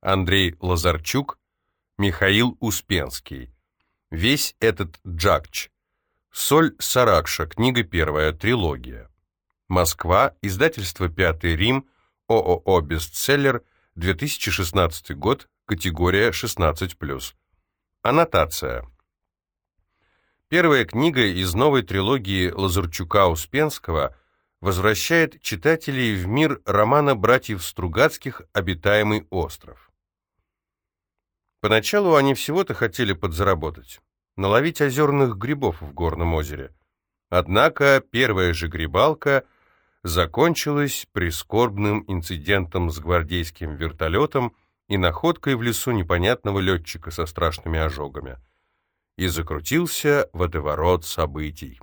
Андрей Лазарчук, Михаил Успенский. Весь этот джакч. Соль Саракша, книга первая, трилогия. Москва, издательство «Пятый Рим», ООО «Бестселлер», 2016 год, категория 16+. Аннотация. Первая книга из новой трилогии Лазарчука-Успенского возвращает читателей в мир романа братьев Стругацких «Обитаемый остров». Поначалу они всего-то хотели подзаработать, наловить озерных грибов в горном озере. Однако первая же грибалка закончилась прискорбным инцидентом с гвардейским вертолетом и находкой в лесу непонятного летчика со страшными ожогами. И закрутился водоворот событий.